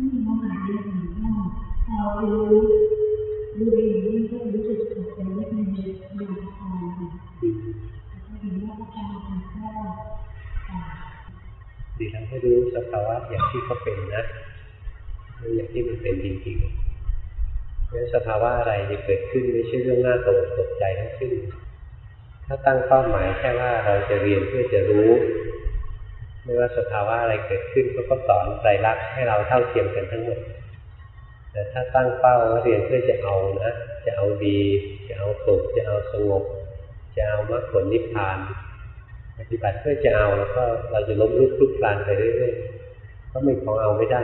ไม่มีห้องหายใจหนึ่งห้องพอรู้รู้เองนี่ก็รู้สึกตกใจว่ามันมีดวงทองค่ะแล้วก็เห็นว่าพระอาจารย์เป็นพ่อค่ะดีแล้วให้รู้สภาวะอย่างที่เขาเป็นนะรู้อย่างที่มันเป็นจริงๆเพราะสภาวะอะไรที่เกิดขึ้นไม่ใช่เรื่องน่าตกตกใจทั้งสิ้นถ้าตั้งเป้าหมายแค่ว่าเราจะเรียนเพื่อจะรู้ ไม่ว่าสภาวะอะไรเกิดขึ้นเขาก็สอนไตรลักให้เราเท่าเทียมกันทั้งหมด แต่ถ้าตั้งเป้าว่าเรียนเพื่อจะเอานะ จะเอาดี จะเอาสุขจะเอาสงบ จะเอามรรคผลนิพพาน ปฏิบัติเพื่อจะเอาแล้วก็เราจะล้มลุกคลุกคลานไปเรื่อยๆก็ไม่ของเอาไม่ได้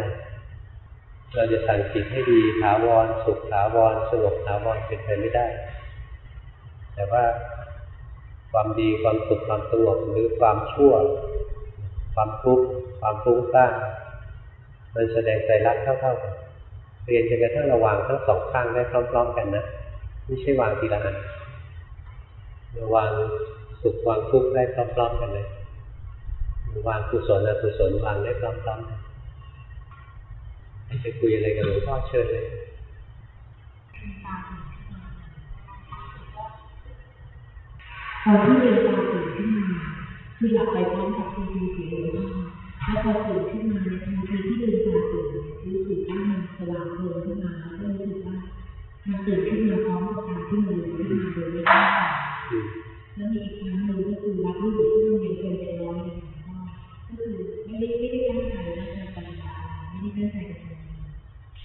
เราจะสั่งจิตให้ดีถาวรสุขถาวรสงบถาวรเป็นไปไม่ได้ แต่ว่าความดีความสุขความสงบหรือความชั่ว ความทุกข์ความฟุ้งซ่านมันแสดงใจรักเท่าๆกันเรียนจนกระทั่งระวางทั้งสองข้างได้พร้อม ๆ กันนะไม่ใช่วางทีละอันระวางสุขวางทุกข์ได้พร้อมๆกันเลยวางกุศลอกุศลวางได้พร้อมๆกันจะคุยอะไรกับหลวงพ่อเชิญเลยตอนที่เรียนตาตื่นขึ้นมา คือหลับไปพร้อมกับทีวีเสียงเลยว่าแล้วพอตื่นขึ้นมาในทันทีที่ลืมตาตื่นรู้สึกว่ามันสว่างโพลงขึ้นมาแล้วก็รู้สึกว่ามันตื่นขึ้นมาพร้อมกับการที่มันลืมขึ้นมาโดยไม่ตั้งใจอืมแล้วมีอีกครั้งหนึ่งก็คือรับรู้สึกที่โรงเรียนเป็นเป็นร้อยเลยก็คือไม่ได้ไม่ได้ตั้งใจว่าจะปฏิบัติอะไม่ได้ตั้งใจ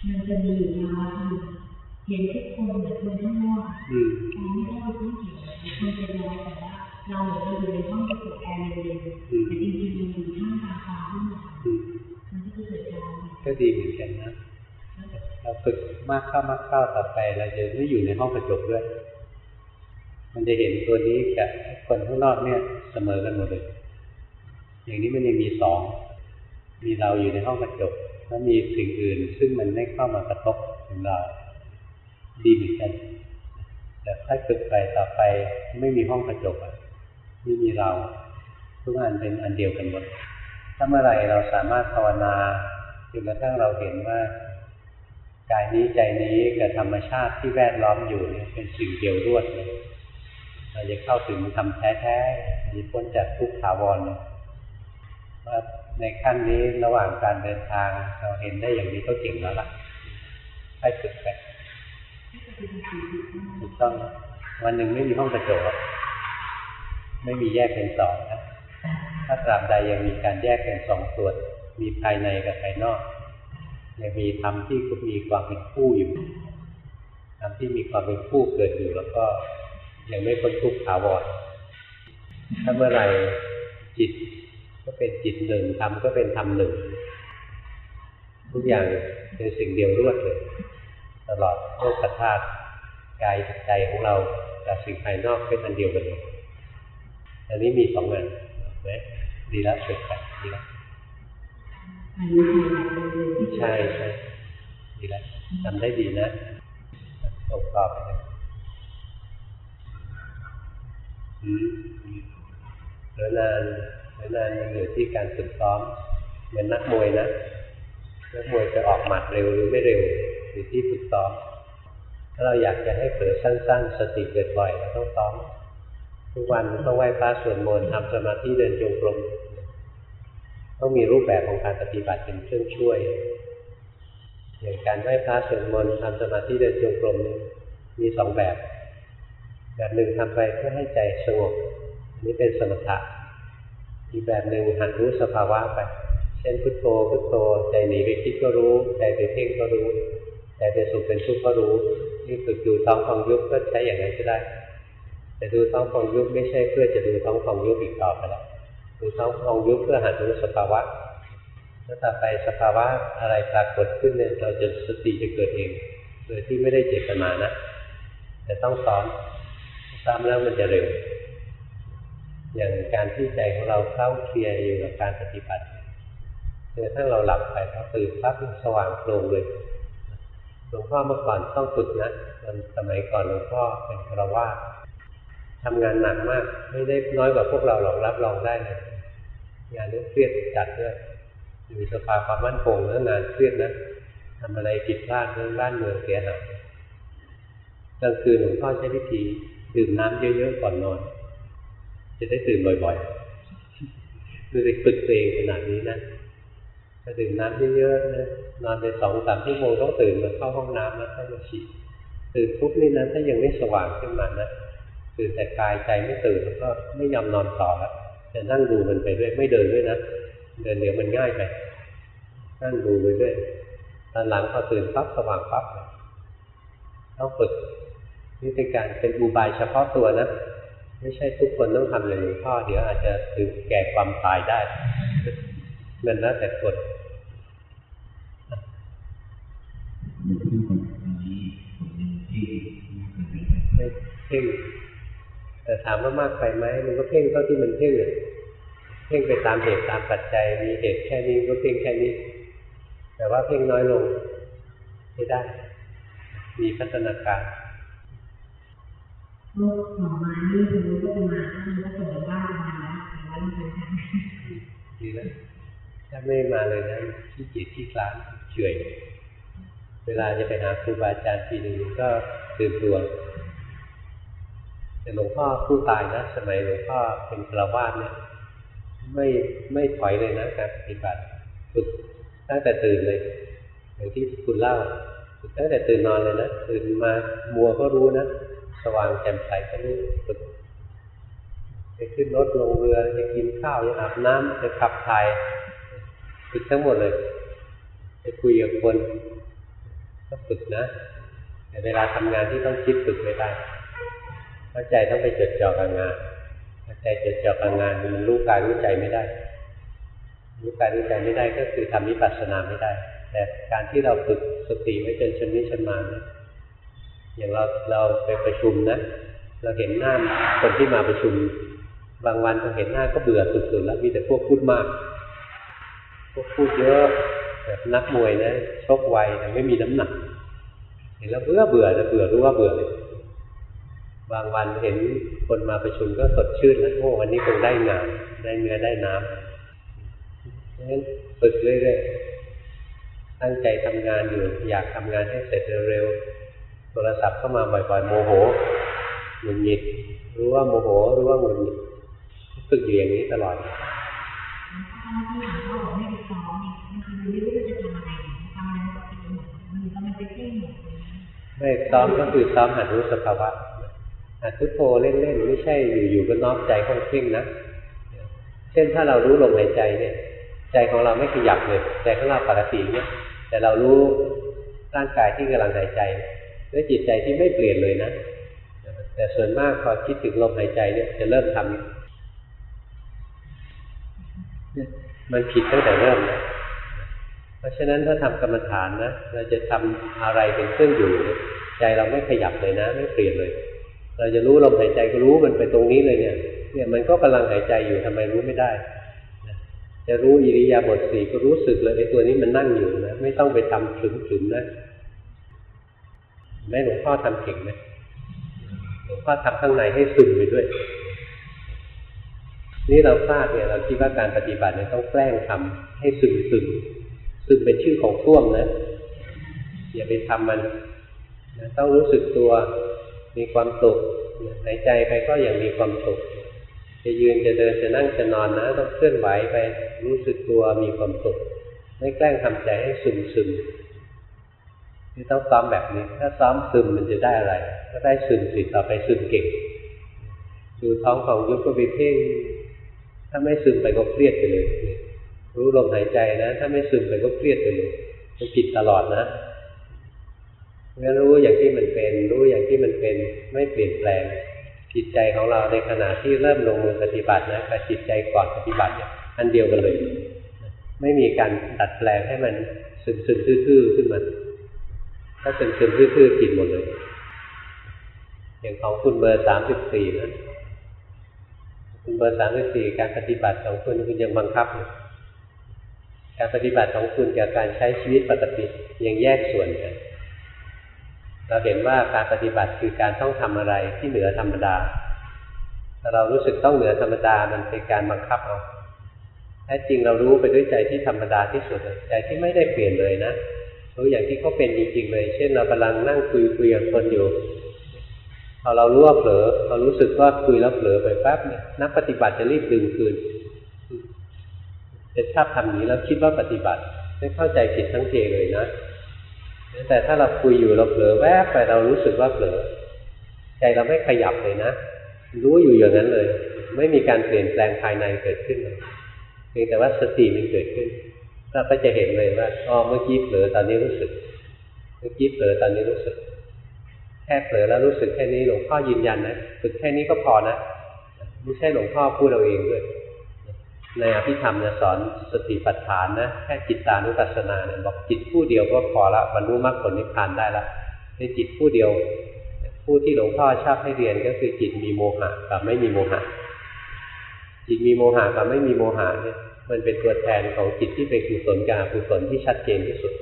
มันจะมีอยู่มาวันหนึ่งเห็นทุกคนเหมือนคนข้างนอกอืมเราไม่ได้เป็นผู้เขียนคนเป็นร้อยแต่ว่า เราเหมือนเราอยู่ในห้องกระจกแอร์เย็นแต่จริงๆเราอยู่ท่ามกลางความมืดอืมมันก็เกิดการก็ดีเหมือนกันนะ เราฝึกมากเข้ามากเข้าต่อไป เราจะไม่อยู่ในห้องกระจกด้วย มันจะเห็นตัวนี้กับคนข้างนอกเนี่ยเสมอกันหมดเลย อย่างนี้มันยังมีสองมีเราอยู่ในห้องกระจกแล้วมีสิ่งอื่น ซึ่งมันไม่เข้ามากระทบถึงเรา ดีเหมือนกันแต่ถ้าฝึกไปต่อไปไม่มีห้องกระจกอะ ไม่มีเราทุกอันเป็นอันเดียวกันหมดถ้าเมื่อไรเราสามารถภาวนาจนกระทั่งเราเห็นว่ากายนี้ใจนี้กับธรรมชาติที่แวดล้อมอยู่เป็นสิ่งเดียวรวดเลยเราจะเข้าถึงธรรมแท้ๆมีพ้นจากทุกข์ถาวรว่าในขั้นนี้ระหว่างการเดินทาง เราเห็นได้อย่างนี้ก็เก่งแล้วล่ะให้ฝึกไปถูกต้องวันหนึ่งไม่มีห้องกระจก ไม่มีแยกเป็นสองนะ ถ้าตราบใดยังมีการแยกเป็นสองส่วน มีภายในกับภายนอกยังมีธรรมที่มีความเป็นคู่อยู่ธรรมที่มีความเป็นคู่เกิดอยู่แล้วก็ยังไม่พ้นทุกข์ถาวรถ้าเมื่อไหร่จิตก็เป็นจิตหนึ่งธรรมก็เป็นธรรมหนึ่ง ทุกอย่างเป็นสิ่งเดียวรวดเลย ตลอดโลกธาตุกายใจของเรากับสิ่งภายนอกเป็นอันเดียวกันเลย อันนี้มีสองอันไหมดีแล้วฝึกไปดีแล้วอันนี้คือแบบเดิมๆใช่ใช่ดีแล้วทำได้ดีนะส่งต่อไปเลยอืมเหลือนานเหลือนานมันอยู่ที่การฝึกซ้อมเหมือนนักมวยนะนักมวยจะออกหมัดเร็วหรือไม่เร็วอยู่ที่ฝึกซ้อม ถ้าเราอยากจะให้เผลอสั้น ๆ สติเกิดบ่อยเราต้องซ้อม ทุกวันต้องไหว้พระสวดมนต์ทำสมาธิเดินจงกรมต้องมีรูปแบบของการปฏิบัติเป็นเครื่องช่วยอย่างการไหว้พระสวดมนต์ทำสมาธิเดินจงกรมนี้มีสองแบบ แบบหนึ่งทำไปเพื่อให้ใจสงบอันนี้เป็นสมถะอีกแบบหนึ่งหัดรู้สภาวะไป เช่นพุทโธพุทโธใจหนีไปคิดก็รู้ ใจไปเพ่งก็รู้ ใจเป็นสุขเป็นทุกข์ก็รู้นี่ฝึกดูท้องของยุบก็ใช้อย่างนั้นก็ได้ แต่ดูท้องของยุบไม่ใช่เพื่อจะดูท้องของยุบอีกต่อไปแล้วดูท้องของยุบเพื่อหัดรู้สภาวะแล้วต่อไปสภาวะอะไรปรากฏขึ้นเนี่ยเราจะสติจะเกิดเองโดยที่ไม่ได้เจตนานะแต่ต้องซ้อมซ้อมแล้วมันจะเร็ว อย่างการที่ใจของเราเข้าเคลียร์อยู่กับการปฏิบัติจนกระทั่งเราหลับไปพอตื่นปั๊บสว่างโปร่งเลยหลวงพ่อเมื่อก่อนต้องฝึกนะตอนสมัยก่อนหลวงพ่อเป็นคารวาส ทำงานหนักมาก ไม่ได้น้อยกว่าพวกเราหรอกรับรองได้เลยงานนี้เครียดจัดด้วยอยู่สภาความมั่นคงแล้วงานเครียดนะทำอะไรผิดพลาดเรื่องบ้านเมืองเสียหายกลางคืนหลวงพ่อใช้วิธีดื่มน้ำเยอะๆก่อนนอน จะได้ตื่นบ่อยๆดูสิฝึกตัวเองขนาดนี้นะถ้าดื่มน้ำเยอะๆนะนอนไปสองสามชั่วโมงต้องตื่นมาเข้าห้องน้ำแล้วค่อยมาฉีดตื่นปุ๊บนี่นะถ้ายังไม่สว่างขึ้นมานะ ตื่นแต่กายใจไม่ตื่นแล้วก็ไม่ยอมนอนต่อแล้วจะนั่งดูมันไปด้วย ไม่เดินด้วยนะเดินเดี๋ยวมันง่ายไปนั่งดูไปด้วยตอนหลังพอตื่นปั๊บสว่างปั๊บต้องฝึกนี่เป็นการเป็นอุบายเฉพาะตัวนะไม่ใช่ทุกคนต้องทำอย่างหลวงพ่อเดี๋ยวอาจจะถึงแก่ความตายได้มันแล้วแต่คนที่คนนี้ผมยังที่ไม่เคยไปไม่เพ่ง แต่ถามว่ามากไปไหมมันก็เพ่งเท่าที่มันเพ่งเลยเพ่งไปตามเหตุตามปัจจัย มีเหตุแค่นี้ก็เพ่งแค่นี้ แต่ว่าเพ่งน้อยลงไม่ได้ มีพัฒนาการลูกหมอมานี่คือก็จะมาถ้ามันก็ส่งกันบ้านมาแล้วแต่ว่ามันเป็นทางดีแล้วถ้าไม่มาเลยนะขี้เกียจขี้คลานเฉอยเวลาจะไปหาครูบาอาจารย์ทีหนึ่งก็ตื่นตัวแต่ หลวงพ่อผู้ตายนะสมัยหลวงพ่อเป็นฆราวาสเนี่ยไม่ไม่ถอยเลยนะการปฏิบัติฝึกตั้งแต่ตื่นเลยอย่างที่คุณเล่าฝึกตั้งแต่ตื่นนอนเลยนะตื่นมามัวก็รู้นะสว่างแจ่มใสก็รู้ฝึกจะขึ้นรถลงเรือจะกินข้าวจะอาบน้ำจะขับถ่ายฝึกทั้งหมดเลยจะคุยกับคนก็ฝึกนะแต่เวลาทำงานที่ต้องคิดฝึกไม่ได้ เพราะใจต้องไปจดจ่อกับงานถ้าใจจดจ่อกับงานมันรู้กายรู้ใจไม่ได้ รู้กายรู้ใจไม่ได้ก็คือทำวิปัสสนาไม่ได้ แต่การที่เราฝึกสติไว้จนชำนิชำนาญนอย่างเราเราไปประชุมนะ เราเห็นหน้าคนที่มาประชุม บางวันเราเห็นหน้าก็เบื่อสุดๆแล้วมีแต่พวกพูดมากพวกพูดเยอะแบบนักมวยนะชกไวแต่ไม่มีน้ำหนักเห็นแล้วเบื่อเบื่อจะเบื่อรู้ว่าเบื่อเลย บางวันเห็นคนมาประชุมก็สดชื่นแล้วโอ้วันนี้คงได้งานได้เนื้อได้น้ำงั้นฝึกเรื่อยๆ ตั้งใจทำงานอยู่อยากทำงานให้เสร็จเร็วๆ โทรศัพท์เข้ามาบ่อยๆ โมโหหงุดหงิด รู้ว่าโมโห รู้ว่าหงุดหงิดฝึกอยู่อย่างนี้ตลอดที่หลวงพ่อบอกให้ไปซ้อมเนี่ยบางทีมันไม่รู้ว่าจะทำอะไรทำอะไรมันก็เป็นหมดมันก็มันไปเพ่งหมดเลยไม่ซ้อมก็คือซ้อมหัดรู้สภาวะ หัดพุทโธเล่นๆไม่ใช่อยู่ๆก็น้อมใจเข้าเพ่งนะเช่นถ้าเรารู้ลมหายใจเนี่ย ใจของเราไม่ขยับเลยใจของเราปกติเนี่ยแต่เรารู้ร่างกายที่กำลังหายใจด้วยจิตใจที่ไม่เปลี่ยนเลยนะ แต่ส่วนมากพอคิดถึงลมหายใจเนี่ยจะเริ่มทำมันผิดตั้งแต่เริ่มนะเพราะฉะนั้นถ้าทำกรรมฐานนะเราจะทำอะไรเป็นเครื่องอยู่ ใจเราไม่ขยับเลยนะ ไม่เปลี่ยนเลย เราจะรู้ลมหายใจก็รู้มันไปตรงนี้เลยเนี่ย เนี่ยมันก็กำลังหายใจอยู่ทำไมรู้ไม่ได้จะรู้อิริยาบถสี่ก็รู้สึกเลยไอ้ตัวนี้มันนั่งอยู่นะไม่ต้องไปทำถึงๆนะแม่หลวงพ่อทำเก่งไหมหลวงพ่อทำข้างในให้ซึมไปด้วย นี่เราพลาดเนี่ย เราคิดว่าการปฏิบัติเนี่ยต้องแกล้งทำให้ซึมซึมซึมเป็นชื่อของท่วมนะอย่าไปทำมันนะต้องรู้สึกตัว มีความสุขหายใจไปก็อย่างมีความสุข จะยืนจะเดินจะนั่งจะนอนนะ ต้องเคลื่อนไหวไปรู้สึกตัวมีความสุข ไม่แกล้งทำใจให้ซึมซึมนี่ต้องซ้อมแบบนี้ ถ้าซ้อมซึมมันจะได้อะไร ก็ได้ซึมสิต่อไปซึมเก่งดูท้องของยุบก็ไปเพ่งถ้าไม่ซึมไปก็เครียดไปเลย รู้ลมหายใจนะ ถ้าไม่ซึมไปก็เครียดไปเลยมันผิดตลอดนะ งั้นรู้อย่างที่มันเป็น รู้อย่างที่มันเป็นไม่เปลี่ยนแปลง จิตใจของเราในขณะที่เริ่มลงมือปฏิบัตินะกับจิตใจก่อนปฏิบัติเนี่ยอันเดียวกันเลย ไม่มีการดัดแปลงให้มันซึมซึมทื่อๆขึ้นมาถ้าซึมซึมทื่อๆผิดหมดเลย อย่างของคุณเบอร์สามสิบสี่นะคุณเบอร์สามสิบสี่การปฏิบัติของคุณคุณยังบังคับอยู่การปฏิบัติของคุณกับการใช้ชีวิตปกติยังแยกส่วนกัน เราเห็นว่าการปฏิบัติคือการต้องทำอะไรที่เหนือธรรมดาถ้าเรารู้สึกต้องเหนือธรรมดามันเป็นการบังคับเอาแท้จริงเรารู้ไปด้วยใจที่ธรรมดาที่สุดใจที่ไม่ได้เปลี่ยนเลยนะรู้อย่างที่เขาเป็นจริงๆเลย เช่นเรากำลังนั่งคุยคุยกับคนอยู่พอเรารู้ว่าเผลอเรารู้สึกว่าคุยแล้วเผลอไปแป๊บเนี่ยนักปฏิบัติจะรีบดึงคืนจะชอบทำอย่างนี้แล้วคิดว่าปฏิบัติไม่เข้าใจผิดทั้งเทเลยนะ แต่ถ้าเราคุยอยู่เราเผลอแวบไปเรารู้สึกว่าเผลอใจเราไม่ขยับเลยนะ รู้อยู่อย่างนั้นเลย ไม่มีการเปลี่ยนแปลงภายในเกิดขึ้นเลยเพียงแต่ว่าสติมันเกิดขึ้นเราก็จะเห็นเลยว่าอ๋อเมื่อกี้เผลอตอนนี้รู้สึก เมื่อกี้เผลอตอนนี้รู้สึก แค่เผลอแล้วรู้สึกแค่นี้หลวงพ่อยืนยันนะฝึกแค่นี้ก็พอนะไม่ใช่หลวงพ่อพูดเราเองด้วย ในอภิธรรมเนี่ยสอนสติปัฏฐานนะแค่จิตตานุปัสสนาเนี่ยบอกจิตผู้เดียวก็พอละบรรลุมรรคผลนิพพานได้ละในจิตผู้เดียว ผู้ที่หลวงพ่อชอบให้เรียนก็คือจิตมีโมหะกับไม่มีโมหะ จิตมีโมหะกับไม่มีโมหะเนี่ยมันเป็นตัวแทนของจิตที่เป็นกุศลกับอกุศลที่ชัดเจนที่สุด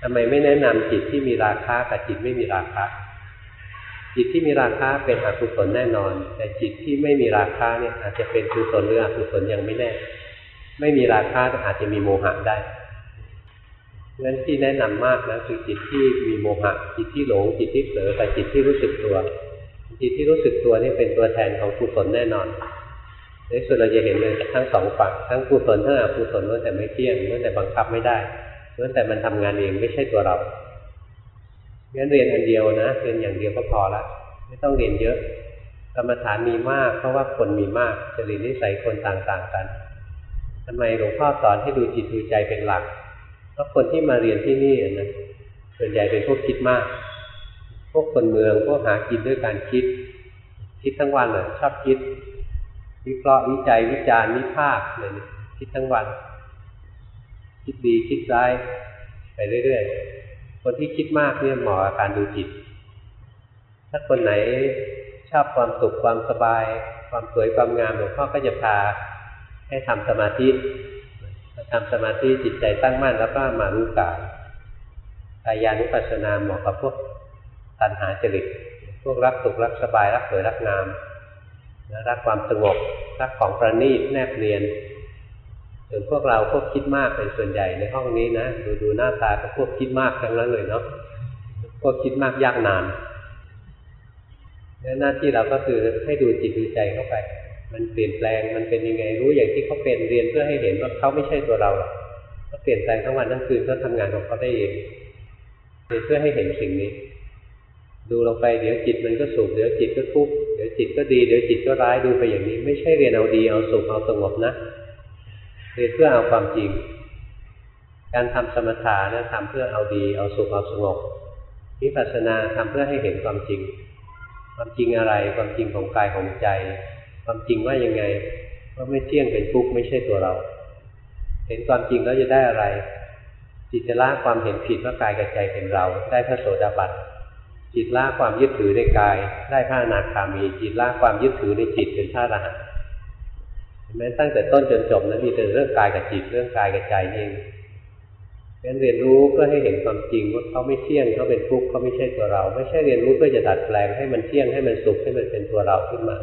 ทำไมไม่แนะนำจิตที่มีราคะกับจิตไม่มีราคะ จิตที่มีราคะเป็นอกุศลแน่นอน แต่จิตที่ไม่มีราคะเนี่ยอาจจะเป็นกุศลหรืออกุศลยังไม่แน่ ไม่มีราคะอาจจะมีโมหะได้เพราะฉะนั้นที่แนะนำมากนะคือจิตที่มีโมหะจิตที่หลงจิตที่เผลอแต่จิตที่รู้สึกตัว จิตที่รู้สึกตัวนี่เป็นตัวแทนของกุศลแน่นอนในสุดเราจะเห็นเลยทั้งสองฝั่งทั้งกุศลทั้งอกุศลล้วนแต่ไม่เที่ยงล้วนแต่บังคับไม่ได้ล้วนแต่มันทำงานเองไม่ใช่ตัวเรา งั้นเรียนอันเดียวนะเรียนอย่างเดียวก็พอละไม่ต้องเรียนเยอะกรรมฐานมีมาก เพราะว่าคนมีมากจริตนิสัยคนต่างๆกันทำไมหลวงพ่อสอนให้ดูจิตดูใจเป็นหลักเพราะคนที่มาเรียนที่นี่นะส่วนใหญ่เป็นพวกคิดมาก พวกคนเมืองพวกหากินด้วยการคิด คิดทั้งวันเลยชอบคิด วิเคราะห์วิจัยวิจารณ์วิพากษ์เลยคิดทั้งวัน คิดดีคิดร้ายไปเรื่อยๆ คนที่คิดมากเนี่ยเหมาะกับการดูจิต ถ้าคนไหนชอบความสุขความสบาย ความสวยความงามหลวงพ่อก็จะพาให้ทำสมาธิทำสมาธิจิตใจตั้งมั่นแล้วก็มารู้กายกายานุปัสสนาเหมาะกับพวกตัณหาจริตพวกรักสุขรักสบายรักสวยรักงามรักความสงบรักของประณีตแนบเนียน ส่วนพวกเราพวกคิดมากเป็นส่วนใหญ่ในห้องนี้นะดูดูหน้าตาก็พวกคิดมากทั้งนั้นเลยเนาะพวกคิดมากยากนานหน้าที่เราก็คือให้ดูจิตดูใจเข้าไป มันเปลี่ยนแปลงมันเป็นยังไงรู้อย่างที่เขาเป็นเรียนเพื่อให้เห็นว่าเขาไม่ใช่ตัวเราหรอกเขาเปลี่ยนแปลงทั้งวันทั้งคืนเขาทางานของเขาได้เองเรียนเพื่อให้เห็นสิ่งนี้ ดูลงไปเดี๋ยวจิตมันก็สุขเดี๋ยวจิตก็ทุกข์เดี๋ยวจิตก็ดีเดี๋ยวจิตก็ร้ายดูไปอย่างนี้ ไม่ใช่เรียนเอาดีเอาสุขเอาสงบนะ เรียนเพื่อเอาความจริง การทำสมถะนะทำเพื่อเอาดี เอาสุขเอาสงบวิปัสสนาทำเพื่อให้เห็นความจริง ความจริงอะไร ความจริงของกายของใจ ความจริงว่ายังไงว่าไม่เที่ยงเป็นทุกข์ไม่ใช่ตัวเรา เห็นความจริงแล้วจะได้อะไร จิตจะละความเห็นผิดว่ากายกับใจเป็นเรา ได้พระโสดาบันจิตละความยึดถือในกาย ได้พระอนาคามี จิตละความยึดถือในจิตเป็นพระอรหันต์ แม้ตั้งแต่ต้นจนจบนะมีแต่เรื่องกายกับจิตเรื่องกายกับใจเองงั้นเรียนรู้เพื่อให้เห็นความจริงว่าเขาไม่เที่ยงเขาเป็นทุกข์เขาไม่ใช่ตัวเรา ไม่ใช่เรียนรู้เพื่อจะดัดแปลงให้มันเที่ยงให้มันสุขให้มันเป็นตัวเราขึ้นมา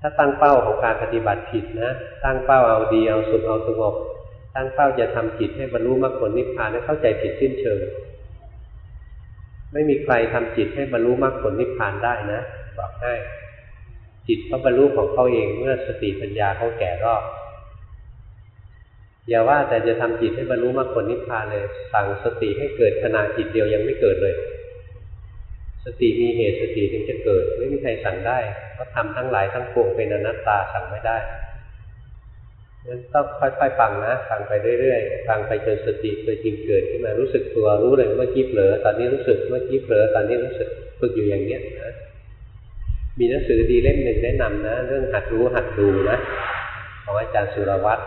ถ้าตั้งเป้าของการปฏิบัติผิดนะ ตั้งเป้าเอาดีเอาสุขเอาสงบตั้งเป้าจะทำจิตให้บรรลุมรรคผลนิพพานให้เข้าใจผิดสิ้นเชิง ไม่มีใครทำจิตให้บรรลุมรรคผลนิพพานได้นะบอกให้ จิตเขาบรรลุของเขาเองเมื่อสติปัญญาเขาแก่รอบอย่าว่าแต่จะทำจิตให้บรรลุมรรคผลนิพพานเลย สั่งสติให้เกิดขณะจิตเดียวยังไม่เกิดเลย สติมีเหตุสติถึงจะเกิด ไม่มีใครสั่งได้เพราะทำทั้งหลายทั้งปวงเป็นอนัตตาสั่งไม่ได้งั้นต้องค่อยๆฟังนะฟังไปเรื่อยๆฟังไปจนสติตัวจริงเกิดขึ้นมารู้สึกตัวรู้เลยเมื่อกี้เผลอตอนนี้รู้สึกเมื่อกี้เผลอตอนนี้รู้สึกฝึกอยู่อย่างเนี้ยนะ มีหนังสือดีเล่มหนึ่งแนะนำนะ เรื่องหัดรู้หัดดูนะของอาจารย์สุรวัตร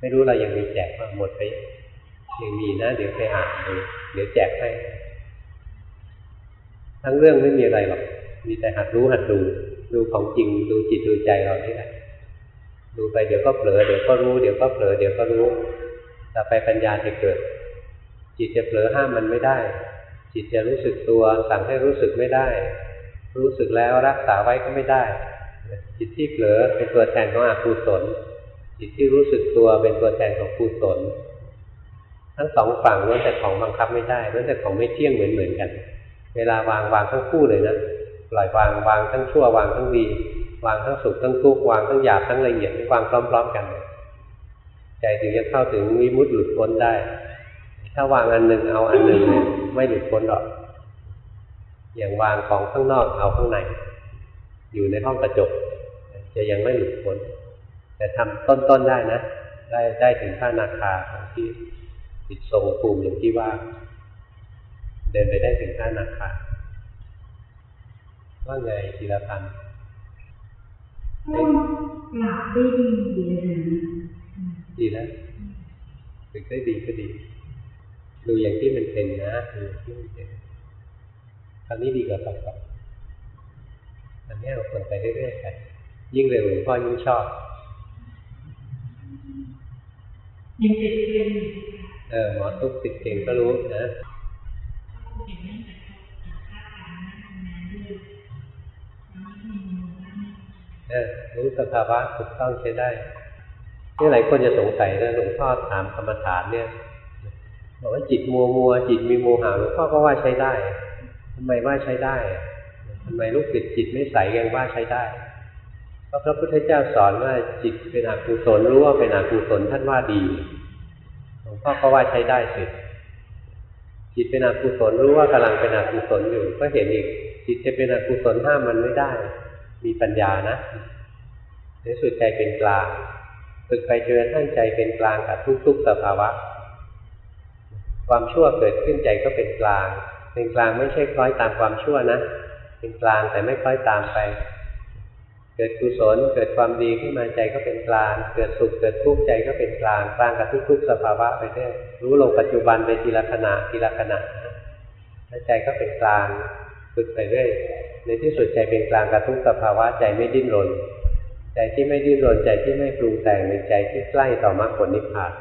ไม่รู้เรายังมีแจกบ้างหมดไปยังมีนะ เดี๋ยวไปอ่านดูเดี๋ยวแจกให้ ทั้งเรื่องไม่มีอะไรหรอกมีแต่หัดรู้หัดดู ดูของจริงดูจิตดูใจเรานี่แหละดูไปเดี๋ยวก็เผลอเดี๋ยวก็รู้เดี๋ยวก็เผลอเดี๋ยวก็รู้ต่อไปปัญญาจะเกิด จิตจะเผลอห้ามมันไม่ได้ จิตจะรู้สึกตัวสั่งให้รู้สึกไม่ได้ รู้สึกแล้วรักษาไว้ก็ไม่ได้ จิตที่เผลอเป็นตัวแทนของอกุศลจิตที่รู้สึกตัวเป็นตัวแทนของกุศลทั้งสองฝั่งล้วนแต่ของบังคับไม่ได้ล้วนแต่ของไม่เที่ยงเหมือนเหมือนกัน เวลาวางวางทั้งคู่เลยนะปล่อยวางวางทั้งชั่ววางทั้งดีวางทั้งสุขทั้งทุกข์วางทั้งหยาบทั้งละเอียดวางพร้อม ๆ กัน ใจถึงจะเข้าถึงวิมุตติหลุดพ้นได้ ถ้าวางอันหนึ่งเอาอันหนึ่งเนี่ยไม่หลุดพ้นหรอก อย่างวางของข้างนอกเอาข้างใน อยู่ในห้องกระจก จะยังไม่หลุดพ้นแต่ทำต้นๆได้นะ ได้ได้ถึงพระนาคาของที่จิตทรงภูมิอย่างที่ว่า เดินไปได้ถึงพระนาคาว่าไงธีรพันธ์ก็หลับได้ดีเลยนะดีแล้วฝึกได้ดีก็ดี ดูอย่างที่มันเป็นนะดูอย่างที่มันเป็น คราวนี้ดีกว่าต่อไปอันนี้เราควรไปเรื่อยๆไปยิ่งเร็วหลวงพ่อยิ่งชอบยังติดเรียนอยู่เออหมอทุกติดเก่งก็รู้นะเห็นไม่แต่ค่าการทำงานด้วยน้องมีมือบ้างเออรู้สภาวะถูกต้องใช้ได้นี่หลายคนจะสงสัยนะหลวงพ่อถามกรรมฐานเนี่ยบอกว่าจิตมัวมัวจิตมีโมหะหลวงพ่อก็ว่าใช้ได้ ทำไมว่าใช้ได้อะทำไมลูกศิษย์จิตไม่ใสยังว่าใช้ได้เพราะพระพุทธเจ้าสอนว่าจิตเป็นอกุศลรู้ว่าเป็นอกุศลท่านว่าดีหลวงพ่อก็ว่าใช้ได้สิจิตเป็นอกุศลรู้ว่ากำลังเป็นอกุศลอยู่ ก็เห็นอีก จิตจะเป็นอกุศลห้ามมันไม่ได้ มีปัญญานะในสุดใจเป็นกลางฝึกไปจนกระทั่งใจเป็นกลางกับทุกๆสภาวะ ความชั่วเกิดขึ้นใจก็เป็นกลาง เป็นกลางไม่ใช่คล้อยตามความชั่วนะ เป็นกลางแต่ไม่คล้อยตามไป เกิดกุศลเกิดความดีขึ้นมาใจก็เป็นกลาง เกิดสุขเกิดทุกข์ใจก็เป็นกลางกลางกับทุกๆสภาวะไปเรื่อยรู้ลงปัจจุบันไปทีละขณะทีละขณะนะแล้วใจก็เป็นกลางฝึกไปเรื่อยในที่สุดใจเป็นกลางกับทุกสภาวะใจไม่ดิ้นรน ใจที่ไม่ดิ้นรนใจที่ไม่ปรุงแต่งเป็นใจที่ใกล้ต่อมรรคผลนิพพาน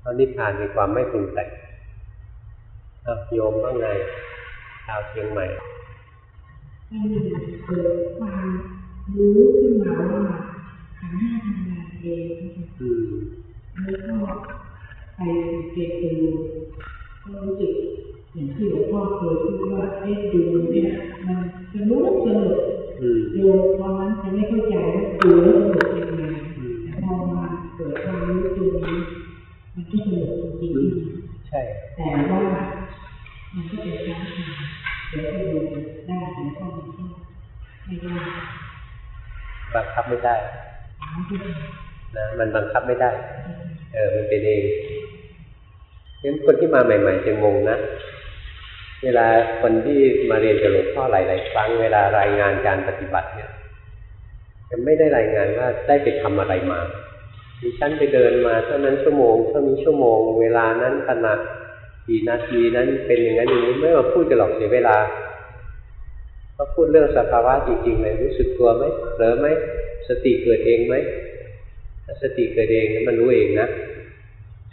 เพราะนิพพานมีความไม่ปรุงแต่ง โยมว่าไงชาวเชียงใหม่มันเกิดความรู้ขึ้นมาว่าขันห้าทำงานเองอืมแล้วก็ไปเก็บดูก็รู้สึกอย่างที่หลวงพ่อเคยพูดว่าไอ้ดูเนี่ยมันสนุกสนุกอืมโยมตอนนั้นจะไม่เข้าใจว่าดูแล้วสนุกยังไงแต่พอมาเกิดความรู้ตรงนี้มันก็สนุกจริงใช่แต่ว่า มันก็เป็นการทำเดี๋ยวก็ดูได้เดี๋ยวก็มันก็ไม่ได้บังคับไม่ได้นะมันบังคับไม่ได้ เออ มันเป็นเองงั้นคนที่มาใหม่ ๆ จะงงนะ เวลาคนที่มาเรียนกับหลวงพ่อหลายๆครั้ง เวลารายงานการปฏิบัติเนี่ยจะไม่ได้รายงานว่าได้ไปทำอะไรมาดิฉันไปเดินมาเท่านั้นชั่วโมงเท่านี้ชั่วโมง เวลานั้นขณะ กี่นาทีนั้นเป็นอย่างนั้นอย่างนี้ไม่มาพูดกันหรอกเสียเวลาก็พูดเรื่องสภาวะจริงๆเลยรู้สึกตัวไหมเผลอไหมสติเกิดเองไหมถ้าสติเกิดเองนั้นมันรู้เองนะ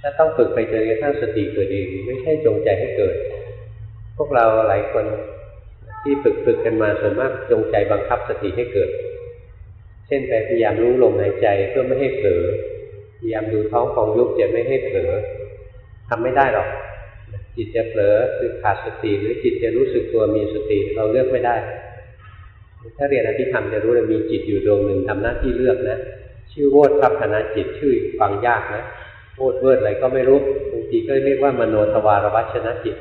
ถ้าต้องฝึกไปจนกระทั่งสติเกิดเอง ไม่ใช่จงใจให้เกิด พวกเราหลายคนที่ฝึกฝึกกันมาส่วนมากจงใจบังคับสติให้เกิด เช่นไปพยายามรู้ลมหายใจเพื่อไม่ให้เผลอพยายามดูท้องพองยุบจะไม่ให้เผลอทำไม่ได้หรอก จิตจะเผลอคือขาดสติหรือจิตจะรู้สึกตัวมีสติเราเลือกไม่ได้ ถ้าเรียนอภิธรรมจะรู้เลยมีจิตอยู่ดวงหนึ่งทำหน้าที่เลือกนะ ชื่อโวฏฐัพพนจิตชื่อฟังยากนะโวดเวิร์ดอะไรก็ไม่รู้บางทีก็เรียกว่ามโนทวาราวัชชนจิต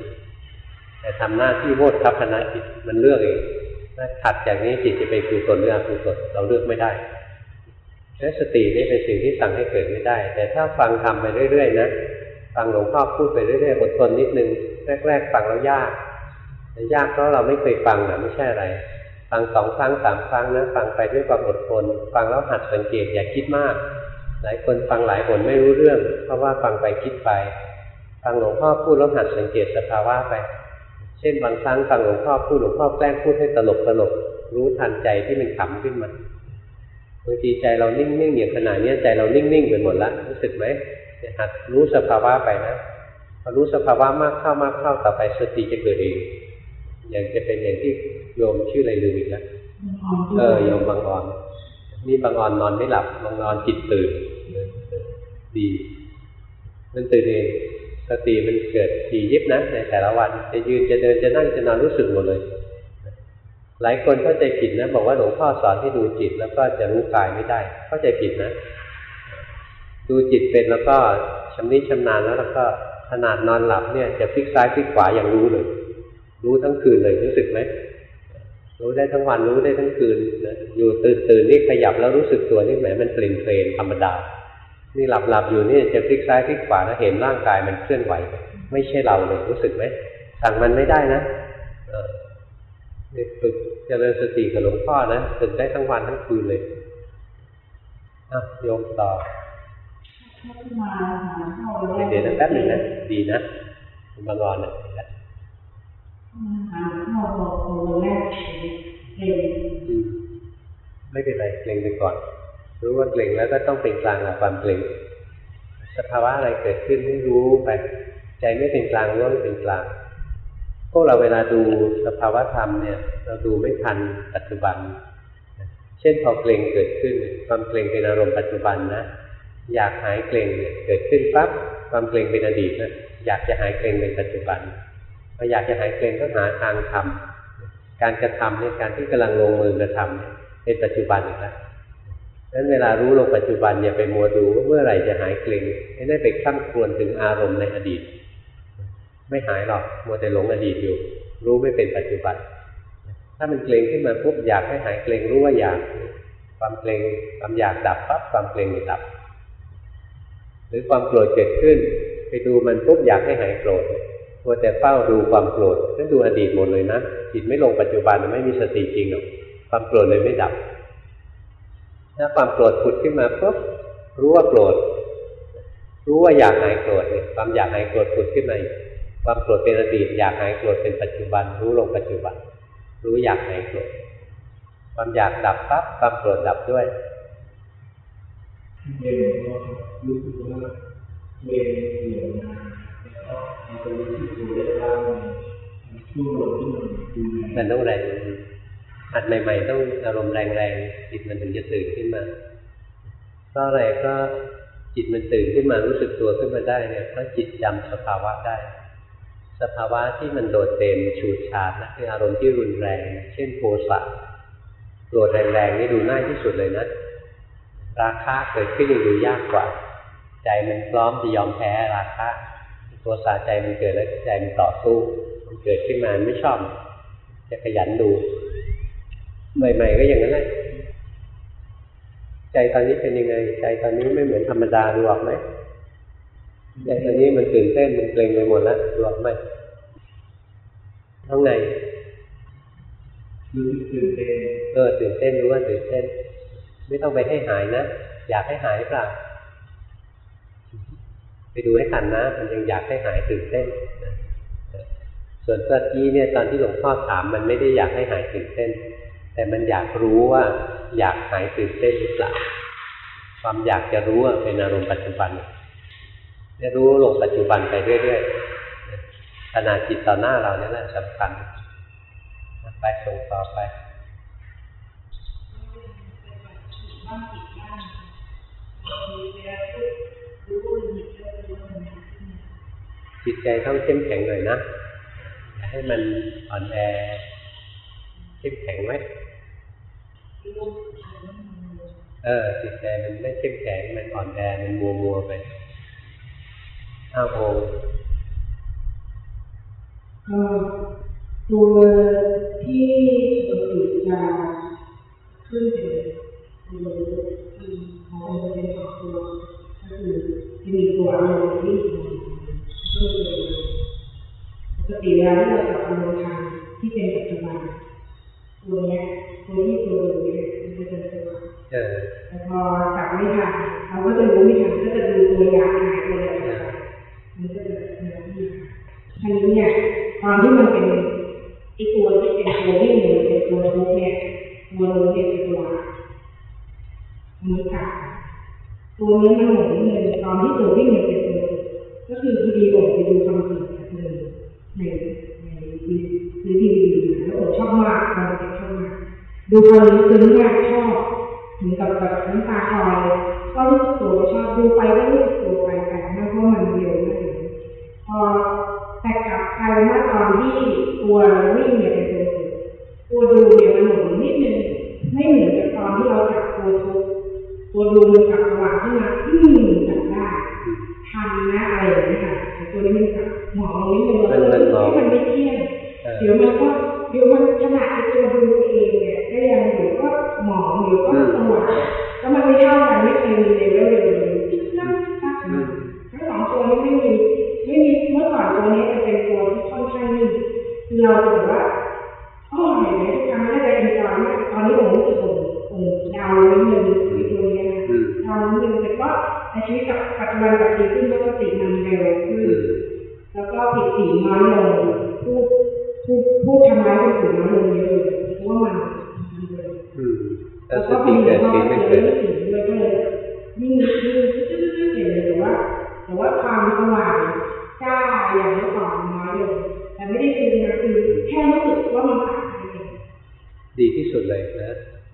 แต่ทำหน้าที่โวดพัฒนาจิตมันเลือกเองถ้าขัดจากนี้จิตจะไปกุศลหรืออกุศลเราเลือกไม่ได้และสตินี่เป็นสิ่งที่สั่งให้เกิดไม่ได้ แต่ถ้าฟังทำไปเรื่อยๆนะ ฟังหลวงพ่อพูดไปเรื่อยๆอดทนนิดนึงแรก ๆ ฟังแล้วยากยากเพราะเราไม่เคยฟังนะไม่ใช่อะไร ฟังสองครั้งสามครั้งนะฟังไปด้วยความอดทน ฟังแล้วหัดสังเกตอย่าคิดมาก หลายคนฟังหลายคนไม่รู้เรื่อง เพราะว่าฟังไปคิดไป ฟังหลวงพ่อพูดแล้วหัดสังเกตสภาวะไป เช่นบางครั้งฟังหลวงพ่อพูดหลวงพ่อแกล้งพูดให้ตลกตลกรู้ทันใจที่มันขำขึ้นมาบางทีใจเรานิ่งๆอย่างขณะนี้ใจเรานิ่งๆไปหมดละรู้สึกไหม หัดรู้สภาวะไปนะพอรู้สภาวะมากเข้ามากเข้าต่อไปสติจะเกิดเองอย่างจะเป็นอย่างที่โยมชื่ออะไรลืมอีกแล้วเออโยมบางอ่อน นี่บางอ่อนนอนไม่หลับบางอ่อนจิตตื่นดี มันตื่นเองสติมันเกิดสี่ยิบนะในแต่ละวันจะยืนจะเดินจะนั่งจะนอนรู้สึกหมดเลย หลายคนเข้าใจผิดนะ บอกว่าหลวงพ่อสอนให้ดูจิตแล้วก็จะรู้กายไม่ได้ เข้าใจผิดนะ ดูจิตเป็นแล้วก็ชำนิชำนาญแล้วแล้วก็ขนาดนอนหลับเนี่ยจะพลิกซ้ายพลิกขวาอย่างรู้เลย รู้ทั้งคืนเลยรู้สึกไหมรู้ได้ทั้งวันรู้ได้ทั้งคืนนะอยู่ตื่นตื่นนี่ขยับแล้วรู้สึกตัวนี่แหมมันเปลี่ยนเพลนธรรมดา นี่หลับหลับอยู่นี่จะพลิกซ้ายพลิกขวาแล้วเห็นร่างกายมันเคลื่อนไหว ไม่ใช่เราเลยรู้สึกไหมสั่งมันไม่ได้นะฝึกเจริญสติกับหลวงพ่อนะฝึกได้ทั้งวันทั้งคืนเลยอะโยมต่อ เดี๋ยวนะแป๊บหนึ่งนะดีนะคุณบางรอนนะดีแล้วไม่เป็นไรเกรงไปก่อน รู้ว่าเกรงแล้วก็ต้องเป็นกลางกับความเกรงสภาวะอะไรเกิดขึ้นไม่รู้ไปใจไม่เป็นกลางรู้ไม่เป็นกลางพวกเราเวลาดูสภาวะธรรมเนี่ย เราดูไม่ทันปัจจุบัน เช่นพอเกรงเกิดขึ้น ความเกรงเป็นอารมณ์ปัจจุบันนะ อยากหายเกรงเนี่ยเกิดขึ้นปั๊บความเกรงเป็นอดีตนะอยากจะหายเกรงเป็นปัจจุบันพออยากจะหายเกรงก็หาทางทำการกระทำเนี่ยการที่กำลังลงมือกระทำเนี่ยเป็นปัจจุบันอีกแล้วนั้นเวลารู้ลงปัจจุบันอย่าไปมัวดูว่าเมื่อไหร่จะหายเกรงไม่ได้ไปข้ามควรถึงอารมณ์ในอดีต ไม่หายหรอกมัวแต่หลงอดีตอยู่ รู้ไม่เป็นปัจจุบัน ถ้ามันเกรงขึ้นมาปุ๊บอยากให้หายเกรงรู้ว่าอยาก ความเกรงความอยากดับปั๊บความเกรงดับ หรือความโกรธเกิดขึ้น ไปดูมันปุ๊บอยากให้หายโกรธมัวแต่เฝ้าดูความโกรธนั่นดูอดีตหมดเลยนะจิตไม่ลงปัจจุบันไม่มีสติจริงหรอกความโกรธเลยไม่ดับ ถ้าความโกรธผุดขึ้นมาปุ๊บรู้ว่าโกรธรู้ว่าอยากหายโกรธความอยากหายโกรธผุดขึ้นมาอีกความโกรธเป็นอดีตอยากหายโกรธเป็นปัจจุบัน รู้ลงปัจจุบัน รู้อยากหายโกรธความอยากดับปั๊บความโกรธดับด้วย เองก็รู้สึกว่าตัวเองเหนื่อยมาแล้วก็เอาไปรู้สึกตัวได้บ้างช่วงลมที่มันดูมันต้องแรงหัดใหม่ ๆ ต้องอารมณ์แรงๆจิตมันถึงจะตื่นขึ้นมาเพราะอะไรก็จิตมันตื่นขึ้นมารู้สึกตัวขึ้นมาได้เนี่ยเพราะจิตจำสภาวะได้ สภาวะที่มันโดดเด่นฉูดฉาดนะคืออารมณ์ที่รุนแรง เช่นโทสะโกรธแรงๆนี่ดูง่ายที่สุดเลยนะ ราคะเกิดขึ้นยังดูยากกว่า ใจมันพร้อมจะยอมแพ้ราคะโทสะใจมันเกิดแล้วใจมันต่อสู้มันเกิดขึ้นมาไม่ชอบ จะขยันดูใหม่ๆก็อย่างนั้นแหละใจตอนนี้เป็นยังไง ใจตอนนี้ไม่เหมือนธรรมดาดูออกไหมใจตอนนี้มันตื่นเต้นมันเกรงไปหมดแล้วดูออกไหมท้องไงรู้ตื่นเต้นเออตื่นเต้นรู้ว่าตื่นเต้น ไม่ต้องไปให้หายนะ อยากให้หายเปล่า ไปดูให้ทันนะ มันยังอยากให้หายตื่นเต้นส่วนเมื่อกี้เนี่ยตอนที่หลวงพ่อถามมันไม่ได้อยากให้หายตื่นเต้น แต่มันอยากรู้ว่า อยากหายตื่นเต้นหรือเปล่า ความอยากจะรู้เป็นอารมณ์ปัจจุบันเนี่ยรู้ลงปัจจุบันไปเรื่อยๆขนาดจิตต่อหน้าเราเนี่ยแหละสำคัญไปส่งต่อไป จิตใจต้องเข้มแข็งหน่อยนะ ให้มันอ่อนแอเข้มแข็งไหมเออจิตใจมันไม่เข้มแข็งมันอ่อนแอมันมัวมัวไปอ้าวโงตัวที่ปกติจะขึ้นเป็นตัวคืองมันเป็นสองตัวก็คือจะมีตัวอารมณ์ที่ก็คือปกติแล้วเราจะอารมณ์ทาง ที่เป็นปัจจุบันตัวเนี้ยตัวที่ตัวนี้มันจะเป็นตัวแต่พอจับไม่ทันเราก็จะรู้ไม่ทันก็จะดูตัวอย่างหายตัวอะไรมันก็จะเป็นที่ทีนี้เนี่ยตอนที่มันเป็นไอตัวที่เป็นตัวที่หนึ่งเป็นตัวทุกเนี่ยตัวรู้เนี่ยเป็นตัว มือขาตัวนี้มันหมุนเลยตอนที่ตัวที่หนึ่งเป็นตัวก็คือพอดีผมไปดูคอนเสิร์ตเลยในในซื้อดีวีดีแล้วผมชอบมากตอนเด็กชอบมากดูคนนี้ซึ้งมากชอบถึงกับแบบน้ำตาคลอเลยก็รู้สึกตัวชอบดูไปก็รู้สึกตัวไปแต่ไม่เพราะมันเร็วมากพอแต่กลับกลายเป็นว่าตอนที่ตัววิ่งเนี่ยเป็นตัวตัวดูเนี่ยมันหมุนนิดนึงไม่เหมือนกับตอนที่เรา ตั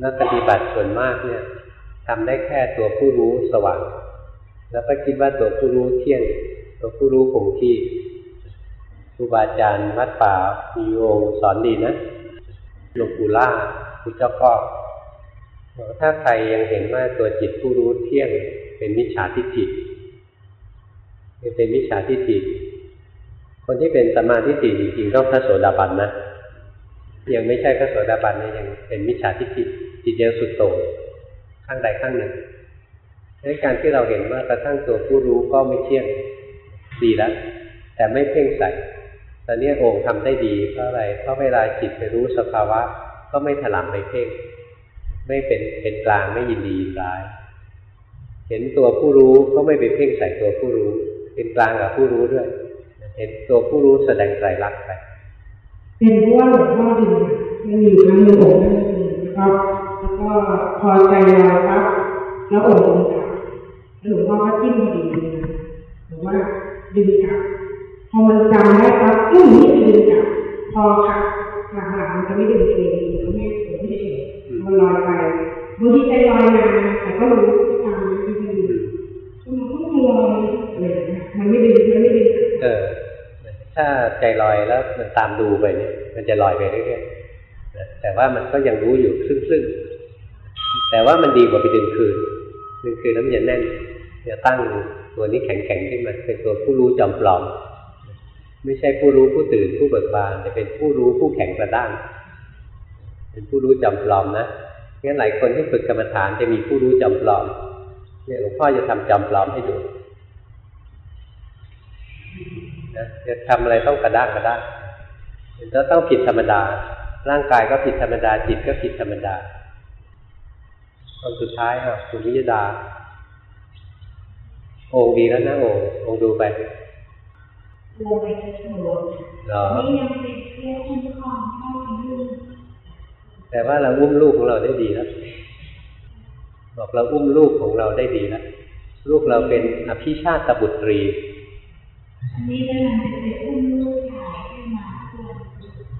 นะนักปฏิบัติส่วนมากเนี่ยทำได้แค่ตัวผู้รู้สว่าง แล้วก็คิดว่าตัวผู้รู้เที่ยง ตัวผู้รู้คงที่ครูบาอาจารย์วัดป่ามีองสอนดีนะหลวงปู่ล่าคุณเจ้าก็บอกถ้าใครยังเห็นว่าตัวจิตผู้รู้เที่ยง เป็นมิจฉาทิฏฐิเป็นมิจฉาทิฏฐิคนที่เป็นสมมาทิฏฐิจริงๆต้องพระโสดาบันนะยังไม่ใช่พระโสดาบันนี่ยยังเป็นมิจฉาทิฏฐิ จิตยังสุดโต่งข้างใดข้างหนึ่งในการที่เราเห็นว่ากระทั่งตัวผู้รู้ก็ไม่เที่ยงดีแล้วแต่ไม่เพ่งใส่ตอนนี้โองค์ทำได้ดีเพราะอะไรเพราะเวลาจิตไปรู้สภาวะ ก็ไม่ถลำไปเพ่ง ไม่เป็นเป็นกลางไม่ยินดียินร้าย เห็นตัวผู้รู้ก็ไม่ไปเพ่งใส่ตัวผู้รู้ เป็นกลางกับผู้รู้ด้วย เห็นตัวผู้รู้แสดงไตรลักไปเป็นเพราะว่าหลวงพ่อดึงอะมันมีอยู่ครั้งหนึ่งผมนั่งดึงแล้ว ก็พอใจลอยปั๊บแล้วโอ่งดึงกลับแล้วหลวงพ่อก็จิ้มดีนะหรือว่าดึงกลับพอมันจำได้ปั๊บอืมนี่ดึงกลับพอค่ะหลังๆมันจะไม่ดึงเองมันไม่ผมไม่เฉยมันลอยไปบางทีใจลอยนานแต่ก็รู้ที่ตามดึงมันก็ลอยอะไรอย่างเงี้ยมันไม่ดึงมันไม่ดึงเออถ้าใจลอยแล้วมันตามดูไปเนี่ยมันจะลอยไปเรื่อยๆแต่ว่ามันก็ยังรู้อยู่ครึ่งๆ แต่ว่ามันดีกว่าไปดึงคืนดึงคืนแล้วมันจะแน่นจะตั้งตัวนี้แข็งๆขึ้นมาเป็นตัวผู้รู้จอมปลอม ไม่ใช่ผู้รู้ผู้ตื่นผู้เบิกบานแต่เป็นผู้รู้ผู้แข็งกระด้าง เป็นผู้รู้จอมปลอมนะงั้นหลายคนที่ฝึกกรรมฐานจะมีผู้รู้จอมปลอมเนี่ยหลวงพ่อจะทำจอมปลอมให้ดูนะจะทำอะไรต้องกระด้างกระด้างจะต้องผิดธรรมดา ร่างกายก็ผิดธรรมดาจิตก็ผิดธรรมดา ตอนสุดท้ายอะคุณวิยดาโองค์ดีแล้วนะโองค์โองค์ดูไปลงไปที่โถเหรอนี่ยังเป็นแค่คุ้มครองเท่านั้นแต่ว่าเราอุ้มลูกของเราได้ดีแล้วบอกเราอุ้มลูกของเราได้ดีแล้วลูกเราเป็นอภิชาติบุตรีอันนี้กำลังจะเป็นอุ้มลูกชายขึ้นมาส่วน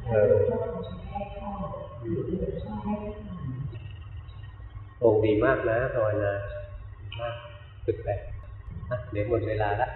เออ องดีมากนะภาวนามากฝึกไปเดี๋ยวหมดเวลาละ